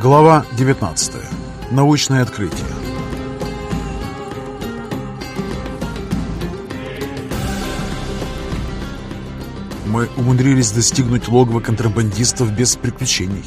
Глава 19. Научное открытие. Мы умудрились достигнуть логова контрабандистов без приключений.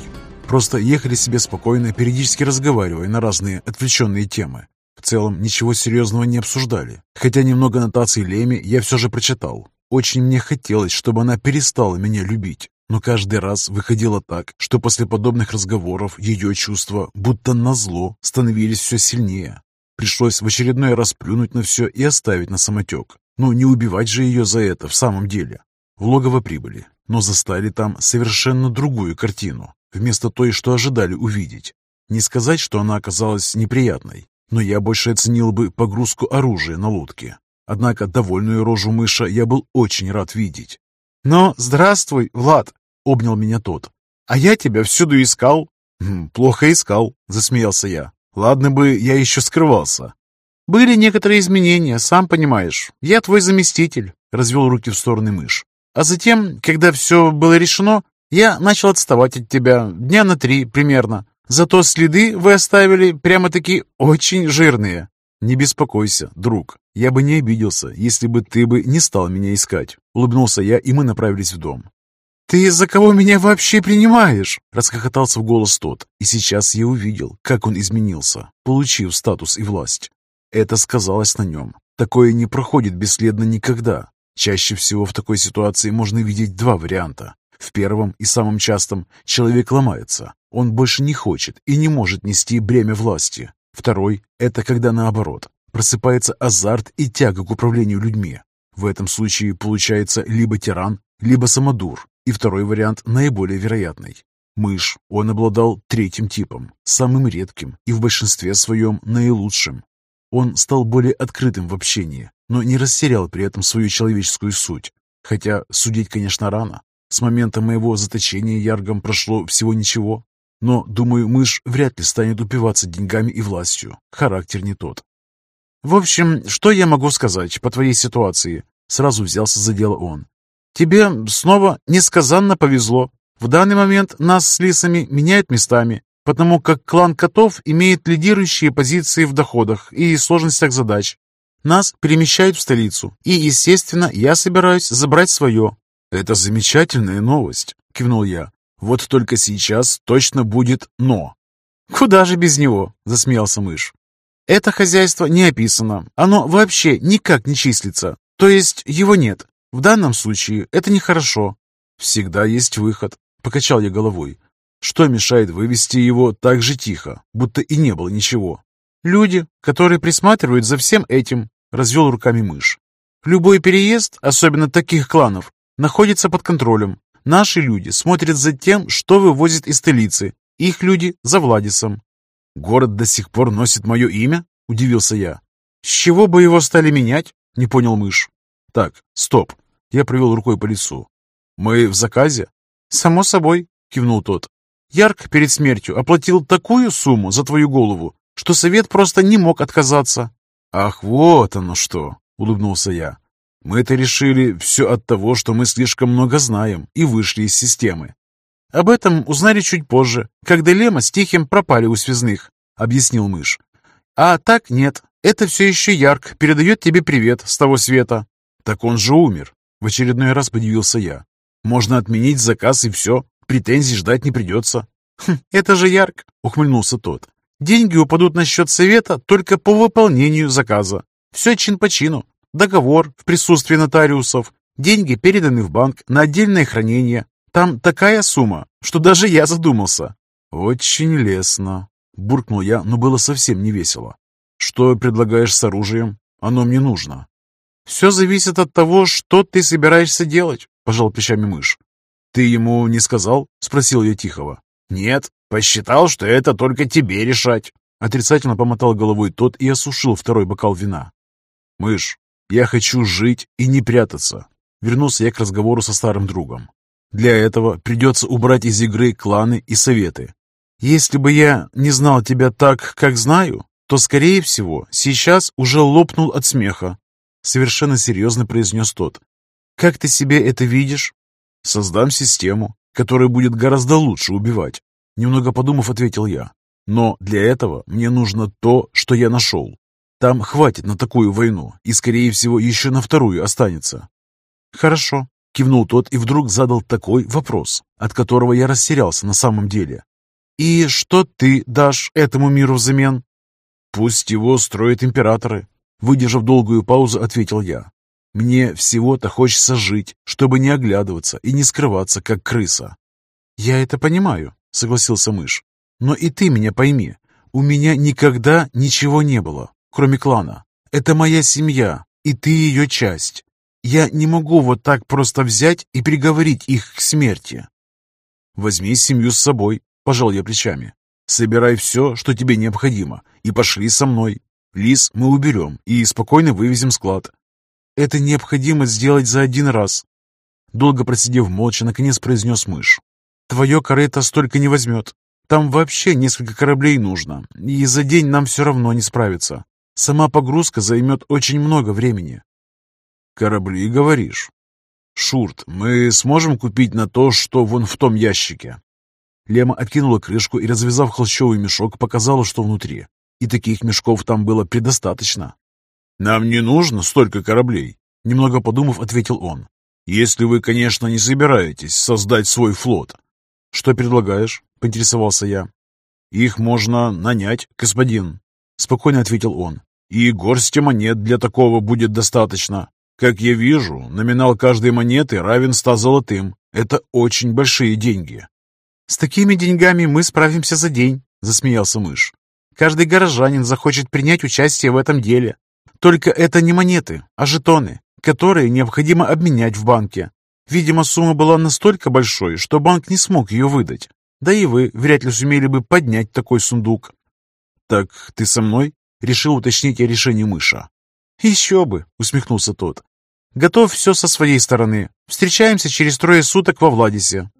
Просто ехали себе спокойно, периодически разговаривая на разные отвлеченные темы. В целом, ничего серьезного не обсуждали. Хотя немного нотаций Леми я все же прочитал. Очень мне хотелось, чтобы она перестала меня любить. Но каждый раз выходило так, что после подобных разговоров ее чувства, будто назло, становились все сильнее. Пришлось в очередной раз плюнуть на все и оставить на самотек. Но не убивать же ее за это в самом деле. В логово прибыли, но застали там совершенно другую картину, вместо той, что ожидали увидеть. Не сказать, что она оказалась неприятной, но я больше оценил бы погрузку оружия на лодке. Однако довольную рожу мыша я был очень рад видеть. «Но здравствуй, Влад!» — обнял меня тот. «А я тебя всюду искал». «Хм, «Плохо искал», — засмеялся я. «Ладно бы я еще скрывался». «Были некоторые изменения, сам понимаешь. Я твой заместитель», — развел руки в стороны мышь. «А затем, когда все было решено, я начал отставать от тебя дня на три примерно. Зато следы вы оставили прямо-таки очень жирные». «Не беспокойся, друг. Я бы не обиделся, если бы ты бы не стал меня искать». Улыбнулся я, и мы направились в дом. «Ты за кого меня вообще принимаешь?» Расхохотался в голос тот, и сейчас я увидел, как он изменился, получив статус и власть. Это сказалось на нем. Такое не проходит бесследно никогда. Чаще всего в такой ситуации можно видеть два варианта. В первом и самом частом человек ломается. Он больше не хочет и не может нести бремя власти. Второй – это когда наоборот. Просыпается азарт и тяга к управлению людьми. В этом случае получается либо тиран, либо самодур, и второй вариант наиболее вероятный. Мышь, он обладал третьим типом, самым редким и в большинстве своем наилучшим. Он стал более открытым в общении, но не растерял при этом свою человеческую суть. Хотя судить, конечно, рано. С момента моего заточения Яргом прошло всего ничего. Но, думаю, мышь вряд ли станет упиваться деньгами и властью. Характер не тот. «В общем, что я могу сказать по твоей ситуации?» Сразу взялся за дело он. Тебе снова несказанно повезло. В данный момент нас с лисами меняют местами, потому как клан котов имеет лидирующие позиции в доходах и сложностях задач. Нас перемещают в столицу, и, естественно, я собираюсь забрать свое». «Это замечательная новость», — кивнул я. «Вот только сейчас точно будет «но». «Куда же без него?» — засмеялся мышь. «Это хозяйство не описано. Оно вообще никак не числится. То есть его нет. В данном случае это нехорошо. Всегда есть выход, покачал я головой. Что мешает вывести его так же тихо, будто и не было ничего? Люди, которые присматривают за всем этим, развел руками мышь. Любой переезд, особенно таких кланов, находится под контролем. Наши люди смотрят за тем, что вывозят из столицы. Их люди за Владисом. Город до сих пор носит мое имя? Удивился я. С чего бы его стали менять? Не понял мышь. Так, стоп. Я провел рукой по лицу. «Мы в заказе?» «Само собой», — кивнул тот. «Ярк перед смертью оплатил такую сумму за твою голову, что совет просто не мог отказаться». «Ах, вот оно что!» — улыбнулся я. «Мы это решили все от того, что мы слишком много знаем и вышли из системы». «Об этом узнали чуть позже, когда Лема с Тихим пропали у связных», — объяснил мышь. «А так нет, это все еще Ярк передает тебе привет с того света». «Так он же умер», в очередной раз подивился я. Можно отменить заказ и все. Претензий ждать не придется. Хм, это же ярко, ухмыльнулся тот. Деньги упадут на счет совета только по выполнению заказа. Все чин по чину. Договор в присутствии нотариусов. Деньги переданы в банк на отдельное хранение. Там такая сумма, что даже я задумался. Очень лестно. Буркнул я, но было совсем не весело. Что предлагаешь с оружием? Оно мне нужно. «Все зависит от того, что ты собираешься делать», — пожал плечами мышь. «Ты ему не сказал?» — спросил я Тихого. «Нет, посчитал, что это только тебе решать». Отрицательно помотал головой тот и осушил второй бокал вина. «Мышь, я хочу жить и не прятаться», — вернулся я к разговору со старым другом. «Для этого придется убрать из игры кланы и советы. Если бы я не знал тебя так, как знаю, то, скорее всего, сейчас уже лопнул от смеха, Совершенно серьезно произнес тот. «Как ты себе это видишь?» «Создам систему, которая будет гораздо лучше убивать. Немного подумав, ответил я. Но для этого мне нужно то, что я нашел. Там хватит на такую войну, и, скорее всего, еще на вторую останется. Хорошо, кивнул тот и вдруг задал такой вопрос, от которого я растерялся на самом деле. И что ты дашь этому миру взамен? Пусть его строят императоры. Выдержав долгую паузу, ответил я. Мне всего-то хочется жить, чтобы не оглядываться и не скрываться, как крыса. Я это понимаю, согласился мышь. Но и ты меня пойми. У меня никогда ничего не было, кроме клана. Это моя семья, и ты ее часть. Я не могу вот так просто взять и приговорить их к смерти. Возьми семью с собой, пожал я плечами. Собирай все, что тебе необходимо, и пошли со мной. Лис мы уберем и спокойно вывезем склад. Это необходимо сделать за один раз. Долго просидев молча, наконец произнес мышь. Твое корыто столько не возьмет. Там вообще несколько кораблей нужно, и за день нам все равно не справиться. Сама погрузка займет очень много времени. Корабли, говоришь? Шурт, мы сможем купить на то, что вон в том ящике? Лема откинула крышку и, развязав холщовый мешок, показала, что внутри. И таких мешков там было предостаточно. «Нам не нужно столько кораблей», — немного подумав, ответил он. «Если вы, конечно, не собираетесь создать свой флот». «Что предлагаешь?» — поинтересовался я. «Их можно нанять, господин», — спокойно ответил он. «И горсти монет для такого будет достаточно. Как я вижу, номинал каждой монеты равен ста золотым. Это очень большие деньги». «С такими деньгами мы справимся за день», — засмеялся мышь. «Каждый горожанин захочет принять участие в этом деле. Только это не монеты, а жетоны, которые необходимо обменять в банке. Видимо, сумма была настолько большой, что банк не смог ее выдать. Да и вы вряд ли сумели бы поднять такой сундук. «Так ты со мной?» — решил уточнить я решение мыша. «Еще бы!» — усмехнулся тот. «Готов все со своей стороны. Встречаемся через трое суток во Владисе».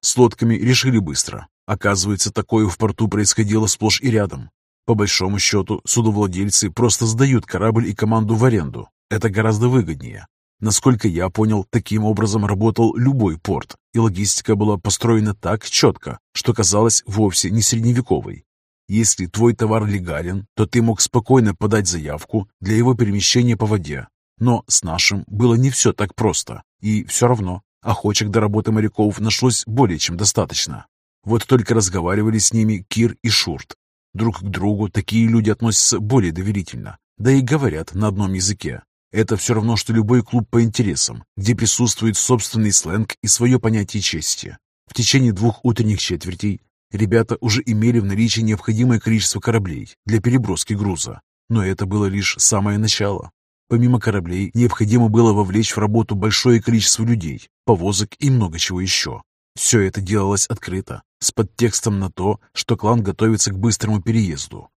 С лодками решили быстро. Оказывается, такое в порту происходило сплошь и рядом. По большому счету, судовладельцы просто сдают корабль и команду в аренду. Это гораздо выгоднее. Насколько я понял, таким образом работал любой порт, и логистика была построена так четко, что казалось вовсе не средневековой. Если твой товар легален, то ты мог спокойно подать заявку для его перемещения по воде. Но с нашим было не все так просто, и все равно охочек до работы моряков нашлось более чем достаточно. Вот только разговаривали с ними Кир и Шурт, Друг к другу такие люди относятся более доверительно, да и говорят на одном языке. Это все равно, что любой клуб по интересам, где присутствует собственный сленг и свое понятие чести. В течение двух утренних четвертей ребята уже имели в наличии необходимое количество кораблей для переброски груза. Но это было лишь самое начало. Помимо кораблей, необходимо было вовлечь в работу большое количество людей, повозок и много чего еще. Все это делалось открыто, с подтекстом на то, что клан готовится к быстрому переезду.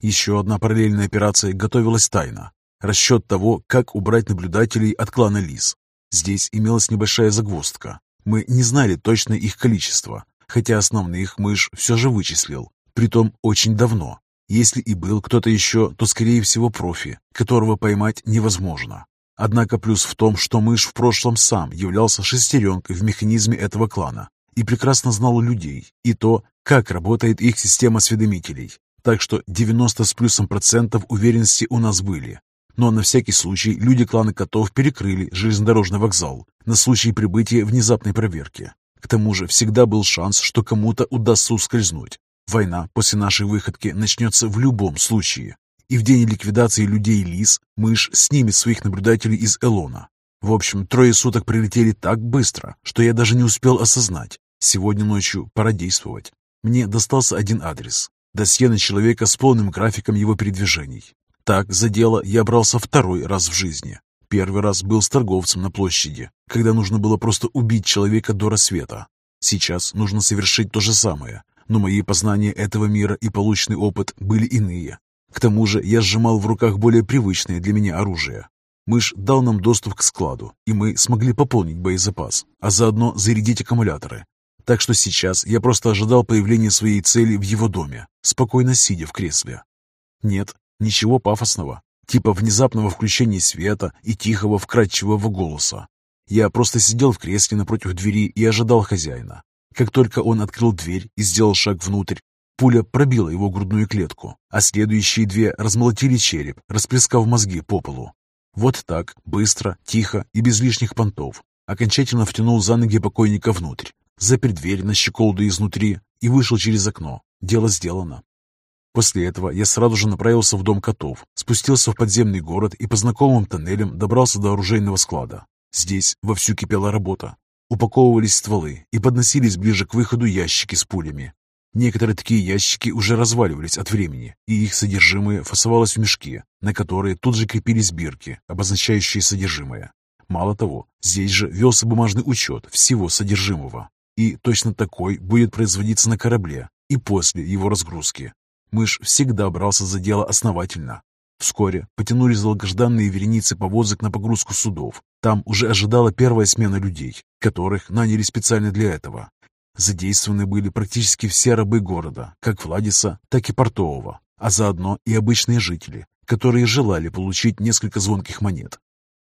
Еще одна параллельная операция готовилась тайно. Расчет того, как убрать наблюдателей от клана Лис. Здесь имелась небольшая загвоздка. Мы не знали точно их количество, хотя основных мышь все же вычислил, притом очень давно. Если и был кто-то еще, то, скорее всего, профи, которого поймать невозможно. Однако плюс в том, что мышь в прошлом сам являлся шестеренкой в механизме этого клана и прекрасно знал людей и то, как работает их система осведомителей. Так что 90 с плюсом процентов уверенности у нас были. Но на всякий случай люди клана котов перекрыли железнодорожный вокзал на случай прибытия внезапной проверки. К тому же всегда был шанс, что кому-то удастся ускользнуть. Война после нашей выходки начнется в любом случае. И в день ликвидации людей-лис мышь снимет своих наблюдателей из Элона. В общем, трое суток прилетели так быстро, что я даже не успел осознать, Сегодня ночью пора действовать. Мне достался один адрес. Досье на человека с полным графиком его передвижений. Так за дело я брался второй раз в жизни. Первый раз был с торговцем на площади, когда нужно было просто убить человека до рассвета. Сейчас нужно совершить то же самое, но мои познания этого мира и полученный опыт были иные. К тому же я сжимал в руках более привычное для меня оружие. Мышь дал нам доступ к складу, и мы смогли пополнить боезапас, а заодно зарядить аккумуляторы, так что сейчас я просто ожидал появления своей цели в его доме, спокойно сидя в кресле. Нет, ничего пафосного, типа внезапного включения света и тихого вкрадчивого голоса. Я просто сидел в кресле напротив двери и ожидал хозяина. Как только он открыл дверь и сделал шаг внутрь, пуля пробила его грудную клетку, а следующие две размолотили череп, расплескав мозги по полу. Вот так, быстро, тихо и без лишних понтов, окончательно втянул за ноги покойника внутрь, запер дверь на щеколду изнутри и вышел через окно. Дело сделано. После этого я сразу же направился в дом котов, спустился в подземный город и по знакомым тоннелям добрался до оружейного склада. Здесь вовсю кипела работа. Упаковывались стволы и подносились ближе к выходу ящики с пулями. Некоторые такие ящики уже разваливались от времени, и их содержимое фасовалось в мешки, на которые тут же крепились бирки, обозначающие содержимое. Мало того, здесь же велся бумажный учет всего содержимого. И точно такой будет производиться на корабле и после его разгрузки. Мышь всегда брался за дело основательно. Вскоре потянулись долгожданные вереницы повозок на погрузку судов. Там уже ожидала первая смена людей, которых наняли специально для этого. Задействованы были практически все рабы города, как Владиса, так и Портового, а заодно и обычные жители, которые желали получить несколько звонких монет.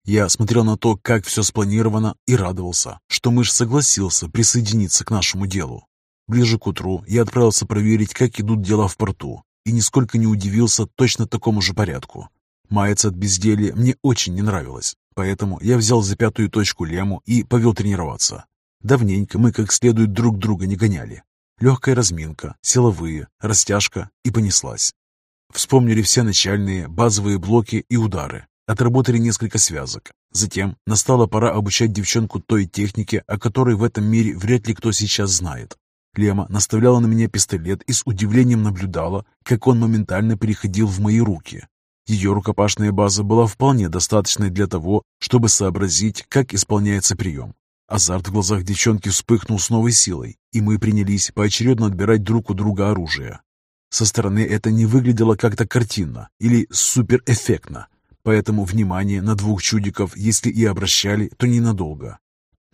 Я смотрел на то, как все спланировано, и радовался, что мышь согласился присоединиться к нашему делу. Ближе к утру я отправился проверить, как идут дела в порту, и нисколько не удивился точно такому же порядку. Маяться от безделья мне очень не нравилось, поэтому я взял за пятую точку лему и повел тренироваться. Давненько мы как следует друг друга не гоняли. Легкая разминка, силовые, растяжка и понеслась. Вспомнили все начальные, базовые блоки и удары. Отработали несколько связок. Затем настала пора обучать девчонку той технике, о которой в этом мире вряд ли кто сейчас знает. Лема наставляла на меня пистолет и с удивлением наблюдала, как он моментально переходил в мои руки. Ее рукопашная база была вполне достаточной для того, чтобы сообразить, как исполняется прием. Азарт в глазах девчонки вспыхнул с новой силой, и мы принялись поочередно отбирать друг у друга оружие. Со стороны это не выглядело как-то картинно или суперэффектно, поэтому внимание на двух чудиков, если и обращали, то ненадолго.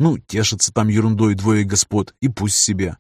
Ну, тешатся там ерундой двое господ, и пусть себе.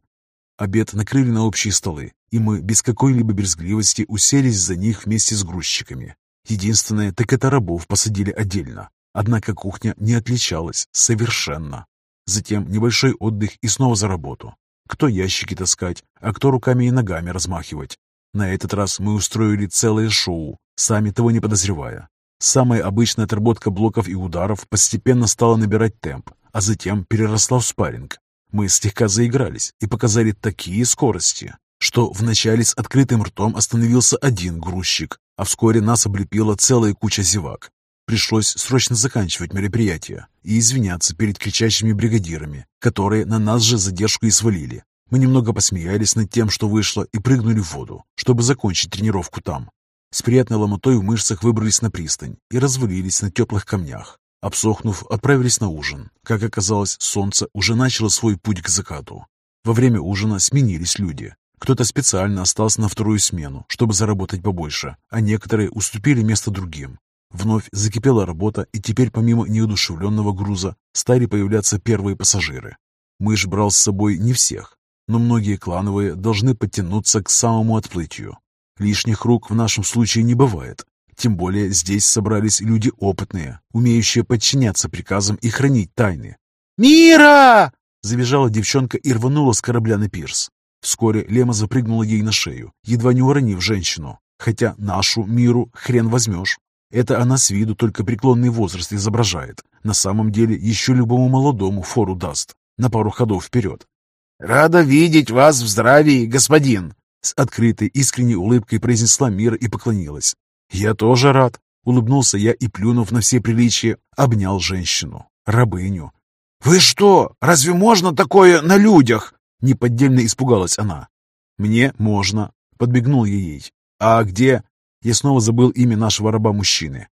Обед накрыли на общие столы, и мы без какой-либо брезгливости уселись за них вместе с грузчиками. Единственное, так это рабов посадили отдельно. Однако кухня не отличалась совершенно. Затем небольшой отдых и снова за работу. Кто ящики таскать, а кто руками и ногами размахивать. На этот раз мы устроили целое шоу, сами того не подозревая. Самая обычная отработка блоков и ударов постепенно стала набирать темп, а затем переросла в спарринг. Мы слегка заигрались и показали такие скорости, что вначале с открытым ртом остановился один грузчик, а вскоре нас облепила целая куча зевак. Пришлось срочно заканчивать мероприятие и извиняться перед кричащими бригадирами, которые на нас же задержку и свалили. Мы немного посмеялись над тем, что вышло, и прыгнули в воду, чтобы закончить тренировку там. С приятной ломотой в мышцах выбрались на пристань и развалились на теплых камнях. Обсохнув, отправились на ужин. Как оказалось, солнце уже начало свой путь к закату. Во время ужина сменились люди. Кто-то специально остался на вторую смену, чтобы заработать побольше, а некоторые уступили место другим. Вновь закипела работа, и теперь помимо неудушевленного груза стали появляться первые пассажиры. Мышь брал с собой не всех, но многие клановые должны подтянуться к самому отплытию. Лишних рук в нашем случае не бывает. Тем более здесь собрались люди опытные, умеющие подчиняться приказам и хранить тайны. «Мира!» — забежала девчонка и рванула с корабля на пирс. Вскоре Лема запрыгнула ей на шею, едва не уронив женщину. Хотя нашу Миру хрен возьмешь. Это она с виду только преклонный возраст изображает. На самом деле еще любому молодому фору даст. На пару ходов вперед. «Рада видеть вас в здравии, господин!» С открытой искренней улыбкой произнесла Мира и поклонилась. «Я тоже рад!» Улыбнулся я и, плюнув на все приличия, обнял женщину, рабыню. «Вы что, разве можно такое на людях?» Неподдельно испугалась она. «Мне можно», — подбегнул я ей. «А где?» Я снова забыл имя нашего раба-мужчины.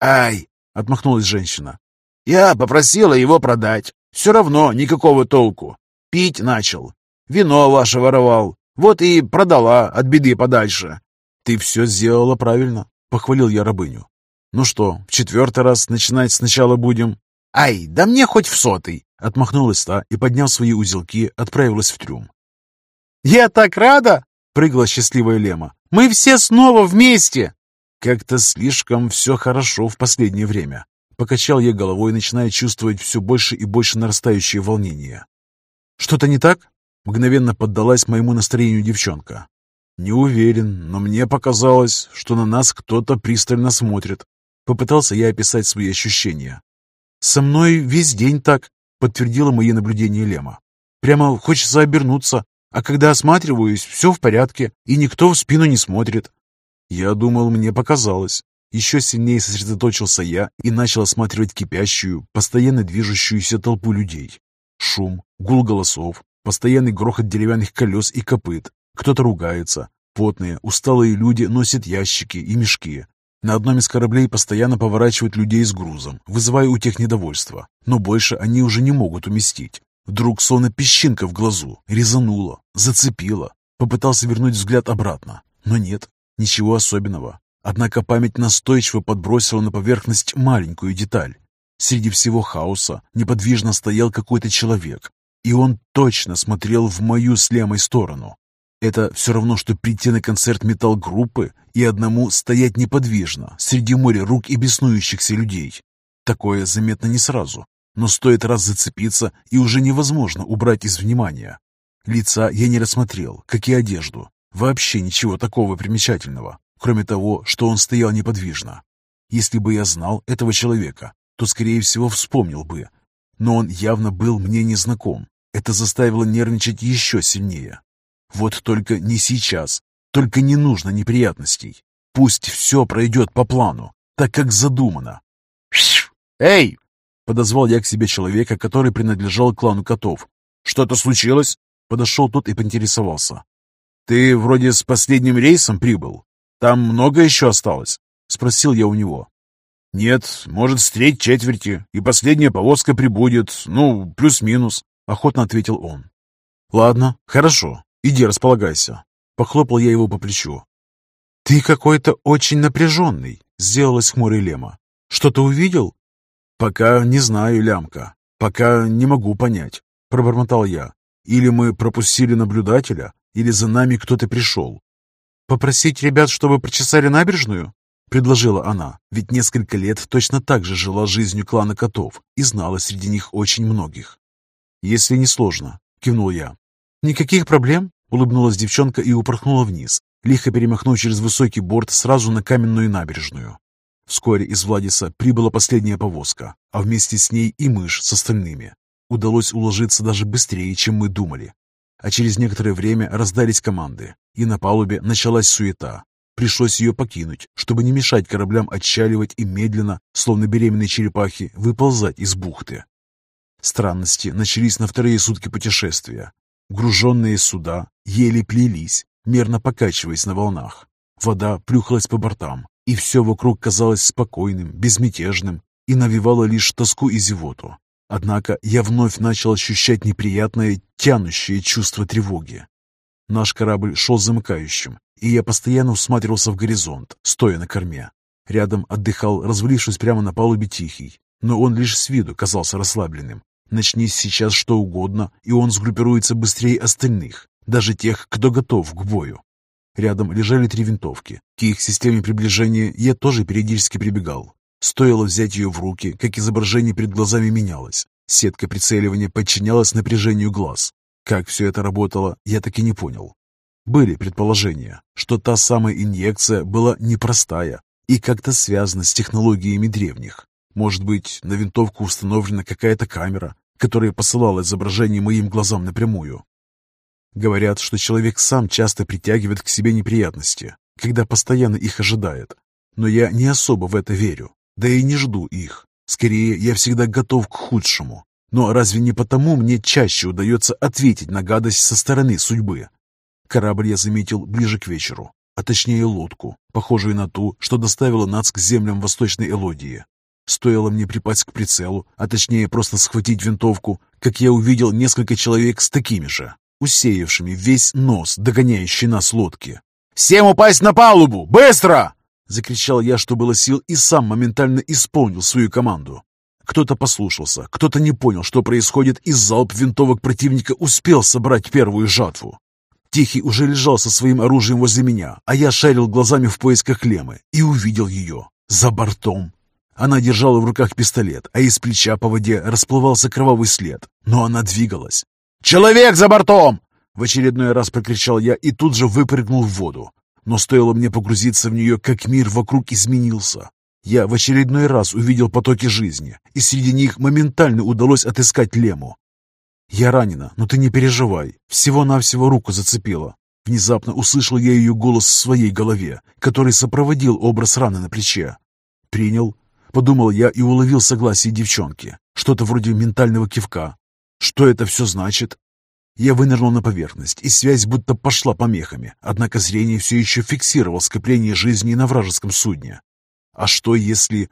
«Ай!» — отмахнулась женщина. «Я попросила его продать. Все равно никакого толку. Пить начал. Вино ваше воровал. Вот и продала от беды подальше». «Ты все сделала правильно», — похвалил я рабыню. «Ну что, в четвертый раз начинать сначала будем?» «Ай, да мне хоть в сотый!» — отмахнулась та и, подняв свои узелки, отправилась в трюм. «Я так рада!» — прыгала счастливая Лема. Мы все снова вместе!» «Как-то слишком все хорошо в последнее время», Покачал я головой, начиная чувствовать все больше и больше нарастающее волнение. «Что-то не так?» Мгновенно поддалась моему настроению девчонка. «Не уверен, но мне показалось, что на нас кто-то пристально смотрит». Попытался я описать свои ощущения. «Со мной весь день так», — подтвердила мои наблюдения Лема. «Прямо хочется обернуться, а когда осматриваюсь, все в порядке, и никто в спину не смотрит». Я думал, мне показалось. Еще сильнее сосредоточился я и начал осматривать кипящую, постоянно движущуюся толпу людей. Шум, гул голосов, постоянный грохот деревянных колес и копыт. Кто-то ругается. Потные, усталые люди носят ящики и мешки. На одном из кораблей постоянно поворачивают людей с грузом, вызывая у тех недовольство. Но больше они уже не могут уместить. Вдруг словно песчинка в глазу, резанула, зацепила. Попытался вернуть взгляд обратно. Но нет, ничего особенного. Однако память настойчиво подбросила на поверхность маленькую деталь. Среди всего хаоса неподвижно стоял какой-то человек, и он точно смотрел в мою с Лемой сторону. Это все равно, что прийти на концерт металл-группы и одному стоять неподвижно среди моря рук и беснующихся людей. Такое заметно не сразу, но стоит раз зацепиться, и уже невозможно убрать из внимания. Лица я не рассмотрел, как и одежду. Вообще ничего такого примечательного, кроме того, что он стоял неподвижно. Если бы я знал этого человека, то, скорее всего, вспомнил бы. Но он явно был мне незнаком. Это заставило нервничать еще сильнее. Вот только не сейчас. Только не нужно неприятностей. Пусть все пройдет по плану, так как задумано. «Эй!» — подозвал я к себе человека, который принадлежал клану котов. «Что-то случилось?» Подошел тот и поинтересовался. «Ты вроде с последним рейсом прибыл. Там много еще осталось?» Спросил я у него. «Нет, может, с треть четверти, и последняя повозка прибудет, ну, плюс-минус», — охотно ответил он. «Ладно, хорошо, иди располагайся», — похлопал я его по плечу. «Ты какой-то очень напряженный», — сделалась хмурой Лема. «Что-то увидел?» «Пока не знаю, Лямка, пока не могу понять», — пробормотал я. «Или мы пропустили наблюдателя, или за нами кто-то пришел». «Попросить ребят, чтобы прочесали набережную?» предложила она, ведь несколько лет точно так же жила жизнью клана котов и знала среди них очень многих. «Если не сложно», — кивнул я. «Никаких проблем», — улыбнулась девчонка и упорхнула вниз, лихо перемахнув через высокий борт сразу на каменную набережную. Вскоре из Владиса прибыла последняя повозка, а вместе с ней и мышь с остальными. Удалось уложиться даже быстрее, чем мы думали. А через некоторое время раздались команды, и на палубе началась суета. Пришлось ее покинуть, чтобы не мешать кораблям отчаливать и медленно, словно беременные черепахи, выползать из бухты. Странности начались на вторые сутки путешествия. Груженные суда еле плелись, мерно покачиваясь на волнах. Вода плюхалась по бортам, и все вокруг казалось спокойным, безмятежным и навевало лишь тоску и зевоту. Однако я вновь начал ощущать неприятное, тянущее чувство тревоги. Наш корабль шел замыкающим, и я постоянно всматривался в горизонт, стоя на корме. Рядом отдыхал, развалившись прямо на палубе Тихий, но он лишь с виду казался расслабленным. Начнись сейчас что угодно, и он сгруппируется быстрее остальных, даже тех, кто готов к бою. Рядом лежали три винтовки. К их системе приближения я тоже периодически прибегал. Стоило взять ее в руки, как изображение перед глазами менялось. Сетка прицеливания подчинялась напряжению глаз. Как все это работало, я так и не понял. Были предположения, что та самая инъекция была непростая и как-то связана с технологиями древних. Может быть, на винтовку установлена какая-то камера, которая посылала изображение моим глазам напрямую. Говорят, что человек сам часто притягивает к себе неприятности, когда постоянно их ожидает. Но я не особо в это верю, да и не жду их. Скорее, я всегда готов к худшему. Но разве не потому мне чаще удается ответить на гадость со стороны судьбы, Корабль я заметил ближе к вечеру, а точнее лодку, похожую на ту, что доставила нас к землям Восточной Элодии. Стоило мне припасть к прицелу, а точнее просто схватить винтовку, как я увидел несколько человек с такими же, усеявшими весь нос, догоняющий нас лодки. «Всем упасть на палубу! Быстро!» Закричал я, что было сил, и сам моментально исполнил свою команду. Кто-то послушался, кто-то не понял, что происходит, и залп винтовок противника успел собрать первую жатву. Тихий уже лежал со своим оружием возле меня, а я шарил глазами в поисках Лемы и увидел ее за бортом. Она держала в руках пистолет, а из плеча по воде расплывался кровавый след. Но она двигалась. «Человек за бортом!» В очередной раз прокричал я и тут же выпрыгнул в воду. Но стоило мне погрузиться в нее, как мир вокруг изменился. Я в очередной раз увидел потоки жизни, и среди них моментально удалось отыскать Лему. «Я ранена, но ты не переживай, всего-навсего руку зацепила». Внезапно услышал я ее голос в своей голове, который сопроводил образ раны на плече. «Принял», — подумал я и уловил согласие девчонки, что-то вроде ментального кивка. «Что это все значит?» Я вынырнул на поверхность, и связь будто пошла помехами, однако зрение все еще фиксировало скопление жизни на вражеском судне. А что если...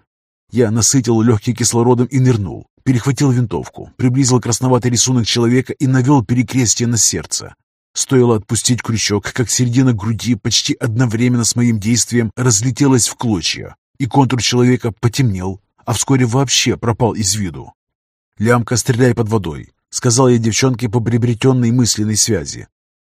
Я насытил легкий кислородом и нырнул, перехватил винтовку, приблизил красноватый рисунок человека и навел перекрестие на сердце. Стоило отпустить крючок, как середина груди почти одновременно с моим действием разлетелась в клочья, и контур человека потемнел, а вскоре вообще пропал из виду. «Лямка, стреляй под водой», — сказал я девчонке по приобретенной мысленной связи.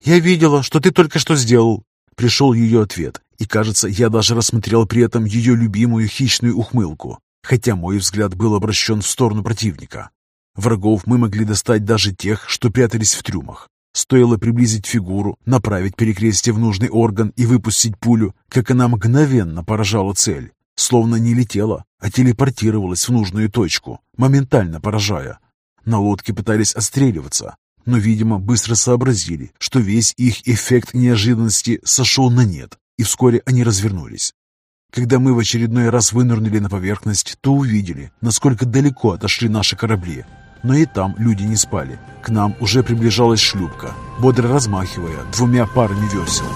«Я видела, что ты только что сделал», — пришел ее ответ, и, кажется, я даже рассмотрел при этом ее любимую хищную ухмылку, хотя мой взгляд был обращен в сторону противника. Врагов мы могли достать даже тех, что прятались в трюмах. Стоило приблизить фигуру, направить перекрестие в нужный орган и выпустить пулю, как она мгновенно поражала цель, словно не летела, а телепортировалась в нужную точку, моментально поражая. На лодке пытались отстреливаться, но, видимо, быстро сообразили, что весь их эффект неожиданности сошел на нет, и вскоре они развернулись. Когда мы в очередной раз вынырнули на поверхность, то увидели, насколько далеко отошли наши корабли. Но и там люди не спали. К нам уже приближалась шлюпка, бодро размахивая двумя парами весел.